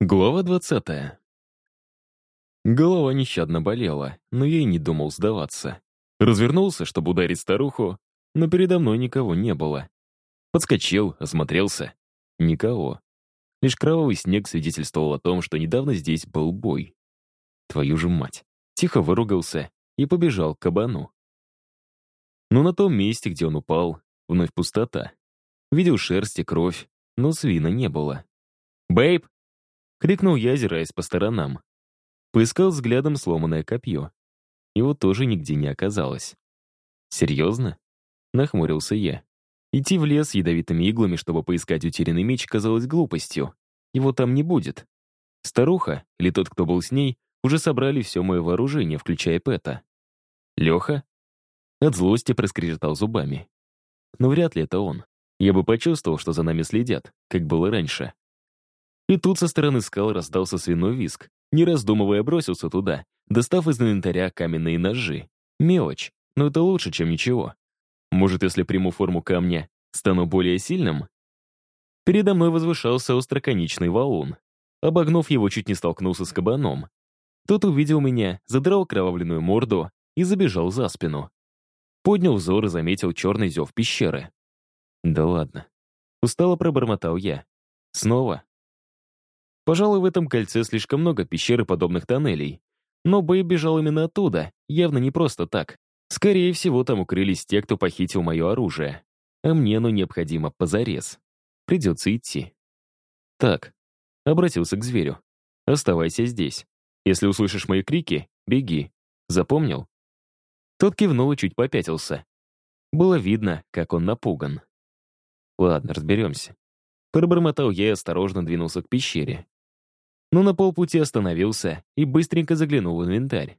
Глава двадцатая. Голова нещадно болела, но я и не думал сдаваться. Развернулся, чтобы ударить старуху, но передо мной никого не было. Подскочил, осмотрелся. Никого. Лишь кровавый снег свидетельствовал о том, что недавно здесь был бой. Твою же мать. Тихо выругался и побежал к кабану. Но на том месте, где он упал, вновь пустота. Видел шерсть и кровь, но свина не было. «Бэйб!» — крикнул я, озираясь по сторонам. Поискал взглядом сломанное копье. Его тоже нигде не оказалось. «Серьезно?» — нахмурился я. Идти в лес ядовитыми иглами, чтобы поискать утерянный меч, казалось глупостью. Его там не будет. Старуха, или тот, кто был с ней, уже собрали все мое вооружение, включая Пэта. Леха? От злости проскрежетал зубами. Но вряд ли это он. Я бы почувствовал, что за нами следят, как было раньше. И тут со стороны скал раздался свиной виск. Не раздумывая, бросился туда, достав из инвентаря каменные ножи. Мелочь, но это лучше, чем ничего. Может, если приму форму камня, стану более сильным? Передо мной возвышался остроконечный валун. Обогнув его, чуть не столкнулся с кабаном. Тот увидел меня, задрал кровавленную морду и забежал за спину. Поднял взор и заметил черный зев пещеры. Да ладно. Устало пробормотал я. Снова? Пожалуй, в этом кольце слишком много пещер и подобных тоннелей. Но Бэй бежал именно оттуда, явно не просто так. Скорее всего, там укрылись те, кто похитил мое оружие. А мне оно необходимо позарез. Придется идти. Так, обратился к зверю. Оставайся здесь. Если услышишь мои крики, беги. Запомнил? Тот кивнул и чуть попятился. Было видно, как он напуган. Ладно, разберемся. Пробормотал я и осторожно двинулся к пещере но на полпути остановился и быстренько заглянул в инвентарь.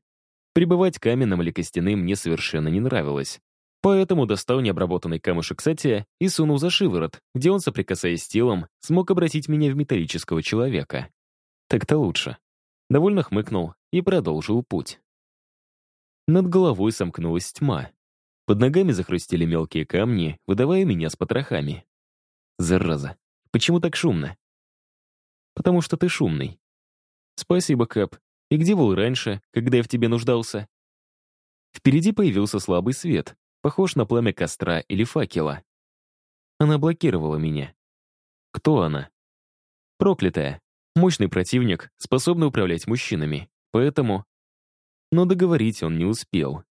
Прибывать каменным или костяным мне совершенно не нравилось. Поэтому достал необработанный камушек сатия и сунул за шиворот, где он, соприкасаясь с телом, смог обратить меня в металлического человека. Так-то лучше. Довольно хмыкнул и продолжил путь. Над головой сомкнулась тьма. Под ногами захрустели мелкие камни, выдавая меня с потрохами. Зараза, почему так шумно? Потому что ты шумный. «Спасибо, Кэп. И где был раньше, когда я в тебе нуждался?» Впереди появился слабый свет, похож на пламя костра или факела. Она блокировала меня. Кто она? Проклятая. Мощный противник, способный управлять мужчинами. Поэтому... Но договорить он не успел.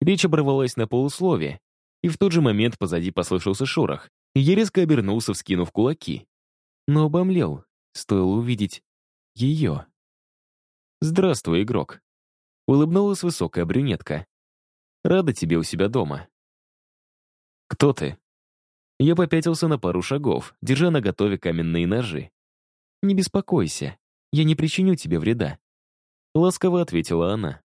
Речь оборвалась на полуслове, и в тот же момент позади послышался шорох, я резко обернулся, вскинув кулаки. Но обомлел, стоило увидеть ее. «Здравствуй, игрок», — улыбнулась высокая брюнетка. «Рада тебе у себя дома». «Кто ты?» Я попятился на пару шагов, держа на готове каменные ножи. «Не беспокойся, я не причиню тебе вреда», — ласково ответила она.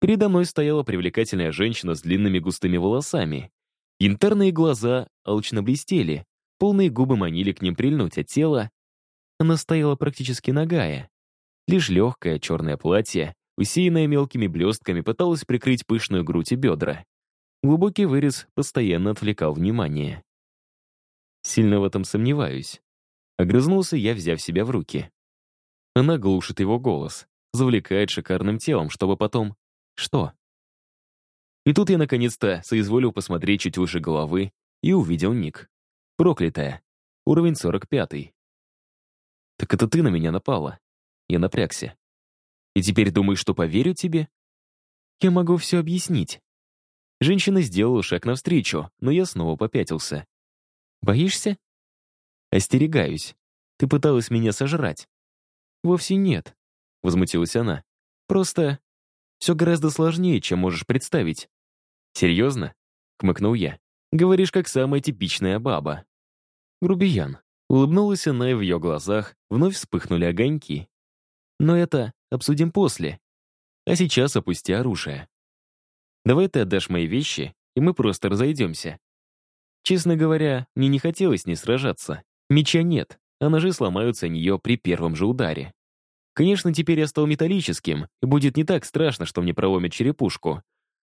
Передо мной стояла привлекательная женщина с длинными густыми волосами. Янтарные глаза алчно блестели, полные губы манили к ним прильнуть, а тело... Она стояла практически нагая. Лишь легкое черное платье, усеянное мелкими блестками, пыталось прикрыть пышную грудь и бедра. Глубокий вырез постоянно отвлекал внимание. Сильно в этом сомневаюсь. Огрызнулся я, взяв себя в руки. Она глушит его голос, завлекает шикарным телом, чтобы потом... Что? И тут я наконец-то соизволил посмотреть чуть выше головы и увидел ник. Проклятая. Уровень 45. Так это ты на меня напала. Я напрягся. «И теперь думаешь, что поверю тебе?» «Я могу все объяснить». Женщина сделала шаг навстречу, но я снова попятился. «Боишься?» «Остерегаюсь. Ты пыталась меня сожрать». «Вовсе нет», — возмутилась она. «Просто все гораздо сложнее, чем можешь представить». «Серьезно?» — хмыкнул я. «Говоришь, как самая типичная баба». «Грубиян». Улыбнулась она, и в ее глазах вновь вспыхнули огоньки. Но это обсудим после. А сейчас опусти оружие. Давай ты отдашь мои вещи, и мы просто разойдемся. Честно говоря, мне не хотелось не сражаться. Меча нет, а ножи сломаются о нее при первом же ударе. Конечно, теперь я стал металлическим, и будет не так страшно, что мне проломят черепушку.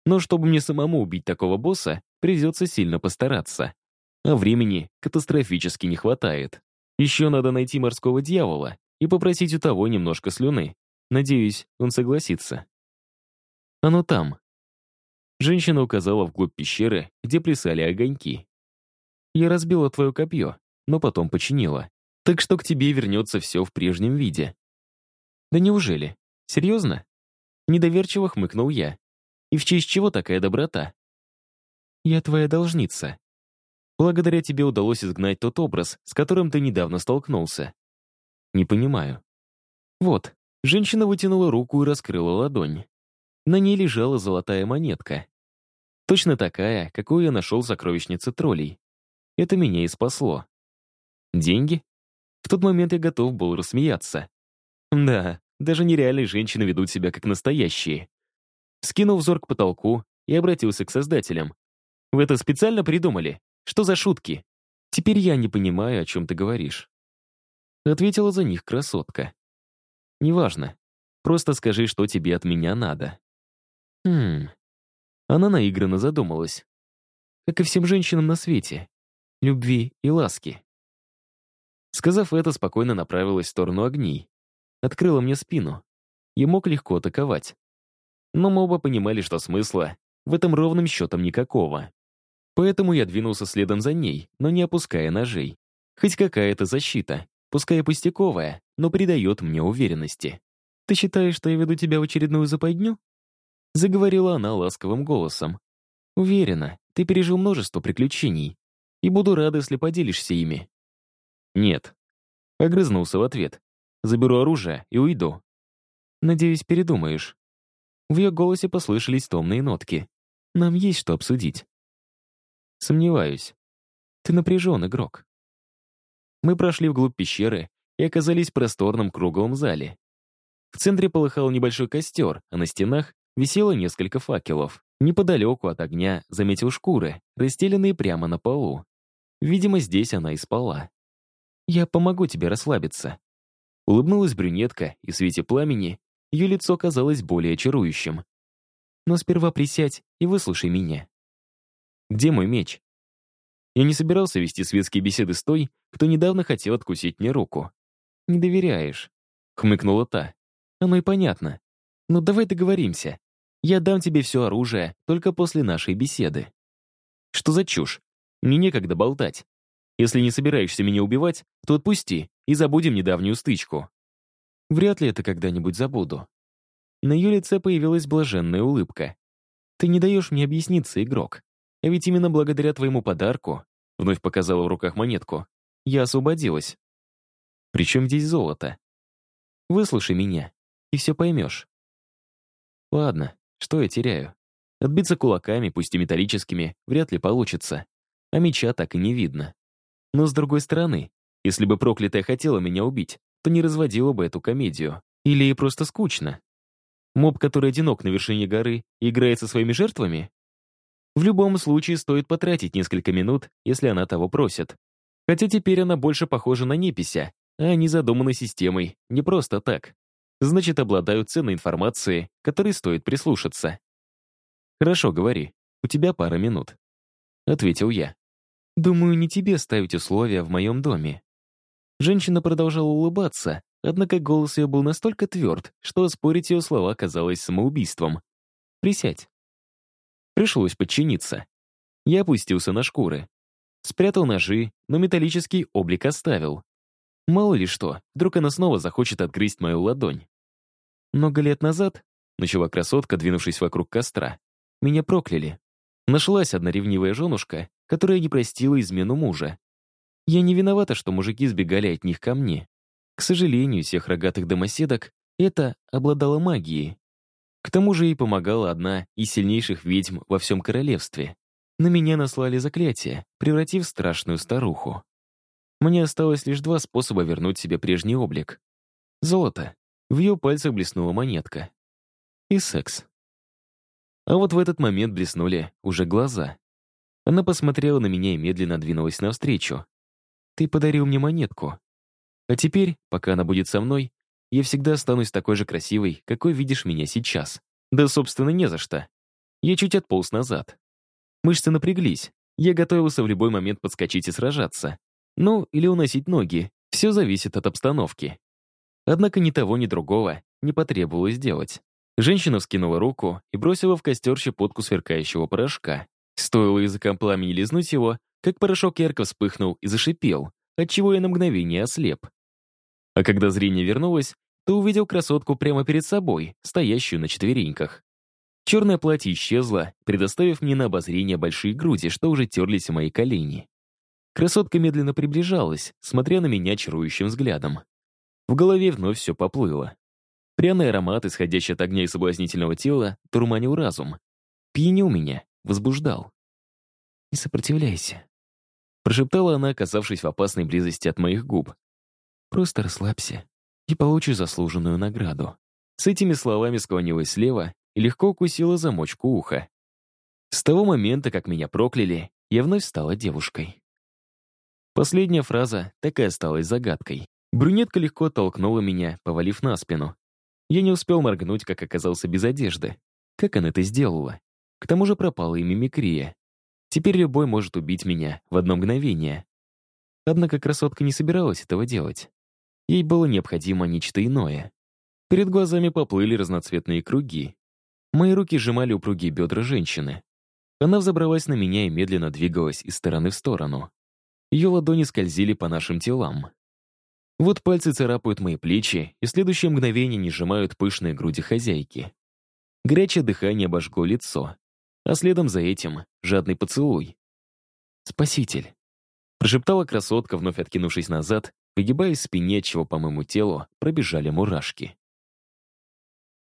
Но чтобы мне самому убить такого босса, придется сильно постараться. А времени катастрофически не хватает. Еще надо найти морского дьявола и попросить у того немножко слюны. Надеюсь, он согласится. Оно там. Женщина указала вглубь пещеры, где плясали огоньки. Я разбила твое копье, но потом починила. Так что к тебе вернется все в прежнем виде. Да неужели? Серьезно? Недоверчиво хмыкнул я. И в честь чего такая доброта? Я твоя должница. Благодаря тебе удалось изгнать тот образ, с которым ты недавно столкнулся. Не понимаю. Вот, женщина вытянула руку и раскрыла ладонь. На ней лежала золотая монетка. Точно такая, какую я нашел в сокровищнице троллей. Это меня и спасло. Деньги? В тот момент я готов был рассмеяться. Да, даже нереальные женщины ведут себя как настоящие. Скинул взор к потолку и обратился к создателям. «Вы это специально придумали? Что за шутки? Теперь я не понимаю, о чем ты говоришь». Ответила за них красотка. «Неважно. Просто скажи, что тебе от меня надо». Хм. Она наигранно задумалась. Как и всем женщинам на свете. Любви и ласки. Сказав это, спокойно направилась в сторону огней. Открыла мне спину. И мог легко атаковать. Но мы оба понимали, что смысла в этом ровным счетом никакого. Поэтому я двинулся следом за ней, но не опуская ножей. Хоть какая-то защита, пускай пустяковая, но придает мне уверенности. «Ты считаешь, что я веду тебя в очередную западню?» Заговорила она ласковым голосом. «Уверена, ты пережил множество приключений, и буду рада, если поделишься ими». «Нет». Огрызнулся в ответ. «Заберу оружие и уйду». «Надеюсь, передумаешь». В ее голосе послышались томные нотки. «Нам есть что обсудить». «Сомневаюсь. Ты напряжен, игрок». Мы прошли вглубь пещеры и оказались в просторном круглом зале. В центре полыхал небольшой костер, а на стенах висело несколько факелов. Неподалеку от огня заметил шкуры, расстеленные прямо на полу. Видимо, здесь она и спала. «Я помогу тебе расслабиться». Улыбнулась брюнетка, и в свете пламени ее лицо казалось более чарующим. «Но сперва присядь и выслушай меня». «Где мой меч?» Я не собирался вести светские беседы с той, кто недавно хотел откусить мне руку. «Не доверяешь», — хмыкнула та. «Оно и понятно. Но давай договоримся. Я дам тебе все оружие только после нашей беседы». «Что за чушь? Мне некогда болтать. Если не собираешься меня убивать, то отпусти и забудем недавнюю стычку. Вряд ли это когда-нибудь забуду. На ее лице появилась блаженная улыбка. «Ты не даешь мне объясниться, игрок. А ведь именно благодаря твоему подарку, вновь показала в руках монетку, я освободилась. Причем здесь золото? Выслушай меня, и все поймешь. Ладно, что я теряю? Отбиться кулаками, пусть и металлическими, вряд ли получится. А меча так и не видно. Но с другой стороны, если бы проклятая хотела меня убить, то не разводила бы эту комедию. Или ей просто скучно. Моб, который одинок на вершине горы, играет со своими жертвами? В любом случае стоит потратить несколько минут, если она того просит. Хотя теперь она больше похожа на непися, а они задуманы системой, не просто так. Значит, обладают ценной информацией, которой стоит прислушаться. «Хорошо, говори. У тебя пара минут», — ответил я. «Думаю, не тебе ставить условия в моем доме. Женщина продолжала улыбаться, однако голос ее был настолько тверд, что оспорить ее слова казалось самоубийством. «Присядь». Пришлось подчиниться. Я опустился на шкуры. Спрятал ножи, но металлический облик оставил. Мало ли что, вдруг она снова захочет отгрызть мою ладонь. Много лет назад, начала красотка, двинувшись вокруг костра, меня прокляли. Нашлась одна ревнивая женушка, которая не простила измену мужа, я не виновата, что мужики сбегали от них ко мне. К сожалению, всех рогатых домоседок это обладало магией. К тому же ей помогала одна из сильнейших ведьм во всем королевстве. На меня наслали заклятие, превратив в страшную старуху. Мне осталось лишь два способа вернуть себе прежний облик. Золото. В ее пальцах блеснула монетка. И секс. А вот в этот момент блеснули уже глаза. Она посмотрела на меня и медленно двинулась навстречу. Ты подарил мне монетку. А теперь, пока она будет со мной, я всегда останусь такой же красивой, какой видишь меня сейчас. Да, собственно, не за что. Я чуть отполз назад. Мышцы напряглись. Я готовился в любой момент подскочить и сражаться. Ну, или уносить ноги. Все зависит от обстановки. Однако ни того, ни другого не потребовалось делать. Женщина вскинула руку и бросила в костер щепотку сверкающего порошка. Стоило языком пламени лизнуть его, как порошок ярко вспыхнул и зашипел, отчего я на мгновение ослеп. А когда зрение вернулось, то увидел красотку прямо перед собой, стоящую на четвереньках. Черное платье исчезло, предоставив мне на обозрение большие груди, что уже терлись в мои колени. Красотка медленно приближалась, смотря на меня чарующим взглядом. В голове вновь все поплыло. Пряный аромат, исходящий от огня и соблазнительного тела, турманил разум. Пьянил меня, возбуждал. «Не сопротивляйся», — прошептала она, оказавшись в опасной близости от моих губ. «Просто расслабься и получишь заслуженную награду». С этими словами склонилась слева легко укусила замочку уха. С того момента, как меня прокляли, я вновь стала девушкой. Последняя фраза так и осталась загадкой. Брюнетка легко толкнула меня, повалив на спину. Я не успел моргнуть, как оказался без одежды. Как она это сделала? К тому же пропала и мимикрия. Теперь любой может убить меня в одно мгновение. Однако красотка не собиралась этого делать. Ей было необходимо нечто иное. Перед глазами поплыли разноцветные круги. Мои руки сжимали упругие бедра женщины. Она взобралась на меня и медленно двигалась из стороны в сторону. Ее ладони скользили по нашим телам. Вот пальцы царапают мои плечи, и в следующее мгновение не сжимают пышные груди хозяйки. Горячее дыхание обожгло лицо, а следом за этим жадный поцелуй. «Спаситель», — прошептала красотка, вновь откинувшись назад, выгибаясь в спине, чего по моему телу пробежали мурашки.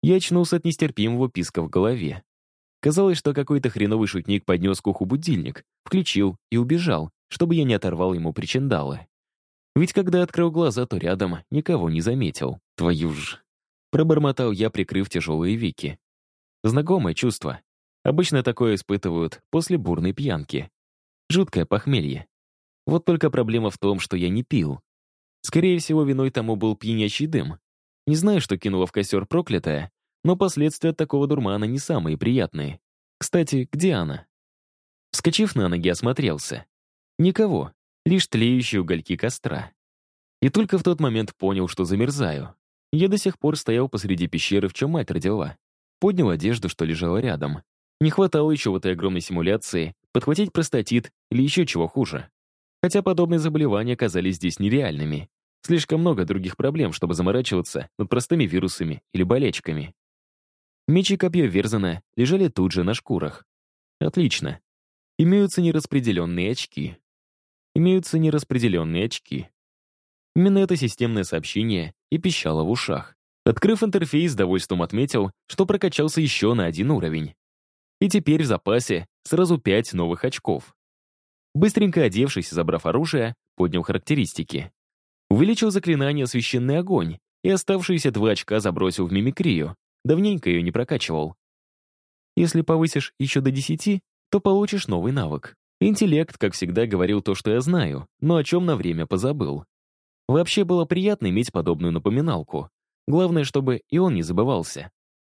Я очнулся от нестерпимого писка в голове. Казалось, что какой-то хреновый шутник поднес к уху будильник, включил и убежал, чтобы я не оторвал ему причиндалы. Ведь когда открыл глаза, то рядом никого не заметил. Твою ж... Пробормотал я, прикрыв тяжелые веки. Знакомое чувство. Обычно такое испытывают после бурной пьянки. Жуткое похмелье. Вот только проблема в том, что я не пил. Скорее всего, виной тому был пьянящий дым. Не знаю, что кинула в костер проклятая, но последствия такого дурмана не самые приятные. Кстати, где она? Вскочив на ноги, осмотрелся. Никого, лишь тлеющие угольки костра. И только в тот момент понял, что замерзаю. Я до сих пор стоял посреди пещеры, в чем мать родила. Поднял одежду, что лежала рядом. Не хватало еще в этой огромной симуляции подхватить простатит или еще чего хуже. Хотя подобные заболевания казались здесь нереальными. Слишком много других проблем, чтобы заморачиваться над простыми вирусами или болечками. Меч и копье Верзана лежали тут же на шкурах. Отлично. Имеются нераспределенные очки имеются нераспределенные очки. Именно это системное сообщение и пищало в ушах. Открыв интерфейс, с довольством отметил, что прокачался еще на один уровень. И теперь в запасе сразу пять новых очков. Быстренько одевшись и забрав оружие, поднял характеристики. Увеличил заклинание «Священный огонь» и оставшиеся два очка забросил в мимикрию. Давненько ее не прокачивал. Если повысишь еще до десяти, то получишь новый навык. Интеллект, как всегда, говорил то, что я знаю, но о чем на время позабыл. Вообще было приятно иметь подобную напоминалку. Главное, чтобы и он не забывался.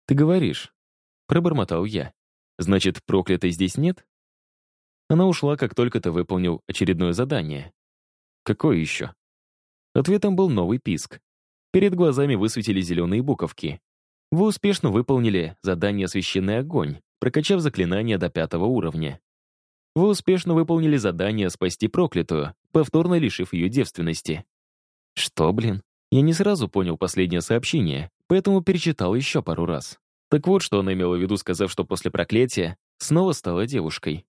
«Ты говоришь», — пробормотал я. «Значит, проклятой здесь нет?» Она ушла, как только ты выполнил очередное задание. «Какое еще?» Ответом был новый писк. Перед глазами высветили зеленые буковки. Вы успешно выполнили задание «Священный огонь», прокачав заклинание до пятого уровня. Вы успешно выполнили задание спасти проклятую, повторно лишив ее девственности. Что, блин? Я не сразу понял последнее сообщение, поэтому перечитал еще пару раз. Так вот, что она имела в виду, сказав, что после проклятия снова стала девушкой.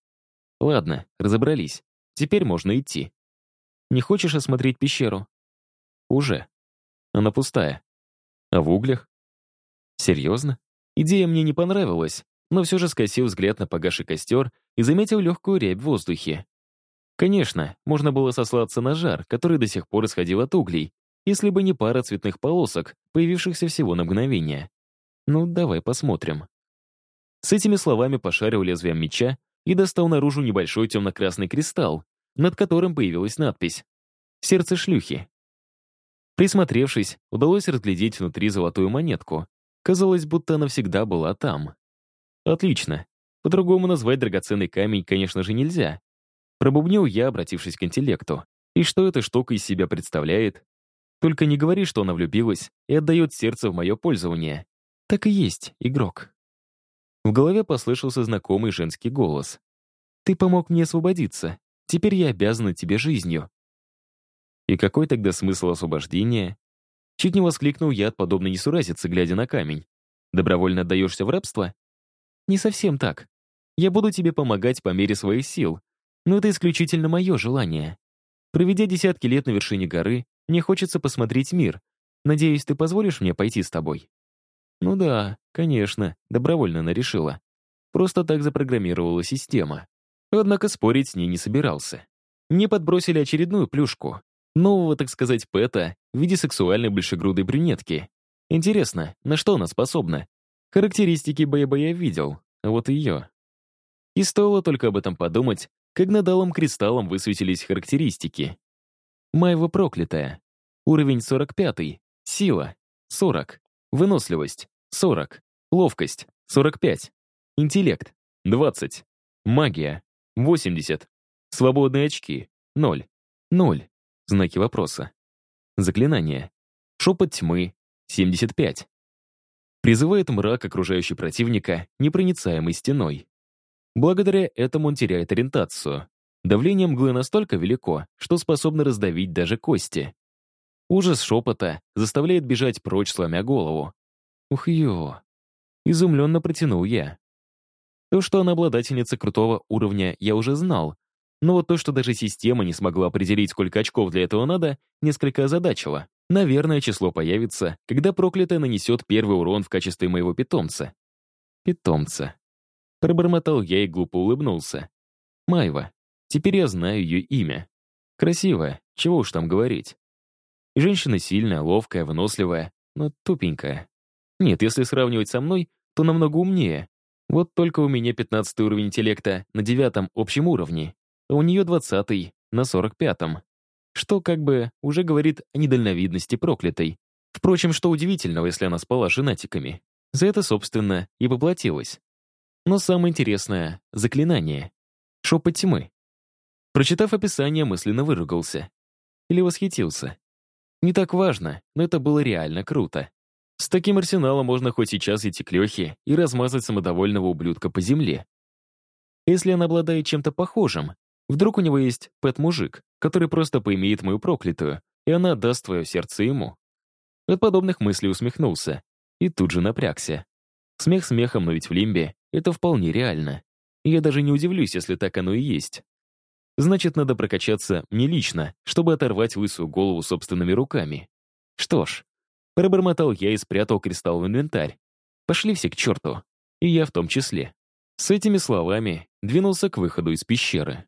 Ладно, разобрались. Теперь можно идти. Не хочешь осмотреть пещеру? Уже. Она пустая. А в углях? Серьезно? Идея мне не понравилась, но все же скосил взгляд на погаший костер и заметил легкую рябь в воздухе. Конечно, можно было сослаться на жар, который до сих пор исходил от углей, если бы не пара цветных полосок, появившихся всего на мгновение. Ну, давай посмотрим. С этими словами пошарил лезвием меча и достал наружу небольшой темно-красный кристалл, над которым появилась надпись «Сердце шлюхи». Присмотревшись, удалось разглядеть внутри золотую монетку. Казалось, будто она всегда была там. Отлично. По-другому назвать драгоценный камень, конечно же, нельзя. Пробубнил я, обратившись к интеллекту. И что эта штука из себя представляет? Только не говори, что она влюбилась и отдает сердце в мое пользование. Так и есть, игрок. В голове послышался знакомый женский голос. «Ты помог мне освободиться. Теперь я обязана тебе жизнью». И какой тогда смысл освобождения? Чуть не воскликнул я от подобной несуразицы, глядя на камень. Добровольно отдаешься в рабство? Не совсем так. Я буду тебе помогать по мере своих сил, но это исключительно мое желание. Проведя десятки лет на вершине горы, мне хочется посмотреть мир. Надеюсь, ты позволишь мне пойти с тобой?» Ну да, конечно, добровольно она решила. Просто так запрограммировала система. Однако спорить с ней не собирался. Мне подбросили очередную плюшку. Нового, так сказать, пэта в виде сексуальной большегрудой брюнетки. Интересно, на что она способна? Характеристики Бэйба я видел, а вот ее. И стоило только об этом подумать, как над алым кристаллом высветились характеристики. Майва проклятая. Уровень 45. Сила. 40. Выносливость. 40. Ловкость. 45. Интеллект. 20. Магия. 80. Свободные очки. 0. 0. Знаки вопроса. Заклинание. Шепот тьмы. 75. Призывает мрак окружающий противника непроницаемой стеной. Благодаря этому он теряет ориентацию. Давление мглы настолько велико, что способно раздавить даже кости. Ужас шепота заставляет бежать прочь, сломя голову. Ух ё! Изумленно протянул я. То, что она обладательница крутого уровня, я уже знал, но вот то, что даже система не смогла определить, сколько очков для этого надо, несколько озадачило. Наверное, число появится, когда проклятая нанесет первый урон в качестве моего питомца. Питомца. Пробормотал я и глупо улыбнулся. Майва. Теперь я знаю ее имя. Красивая, чего уж там говорить. женщина сильная, ловкая, выносливая, но тупенькая. Нет, если сравнивать со мной, то намного умнее. Вот только у меня 15 уровень интеллекта на девятом общем уровне, у нее 20 на 45-м. Что как бы уже говорит о недальновидности проклятой. Впрочем, что удивительного, если она спала женатиками. За это, собственно, и поплатилась. Но самое интересное — заклинание. Шепот тьмы. Прочитав описание, мысленно выругался. Или восхитился. Не так важно, но это было реально круто. С таким арсеналом можно хоть сейчас идти к Лехе и размазать самодовольного ублюдка по земле. Если он обладает чем-то похожим, вдруг у него есть пэт-мужик, который просто поимеет мою проклятую, и она отдаст твое сердце ему. От подобных мыслей усмехнулся и тут же напрягся. Смех смехом, но ведь в Лимбе это вполне реально. Я даже не удивлюсь, если так оно и есть. Значит, надо прокачаться мне лично, чтобы оторвать лысую голову собственными руками. Что ж, пробормотал я и спрятал кристалл в инвентарь. Пошли все к черту. И я в том числе. С этими словами двинулся к выходу из пещеры.